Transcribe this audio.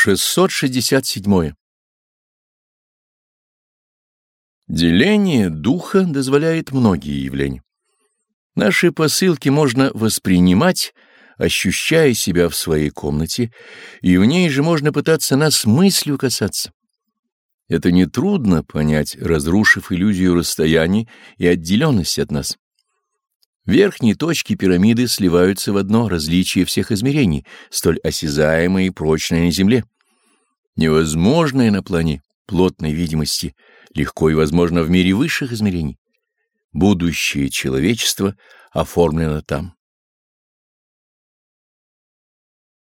667. Деление духа дозволяет многие явления. Наши посылки можно воспринимать, ощущая себя в своей комнате, и в ней же можно пытаться нас мыслью касаться. Это нетрудно понять, разрушив иллюзию расстояния и отделенности от нас. Верхние точки пирамиды сливаются в одно различие всех измерений, столь осязаемое и прочное на Земле. Невозможное на плане плотной видимости легко и возможно в мире высших измерений. Будущее человечества оформлено там.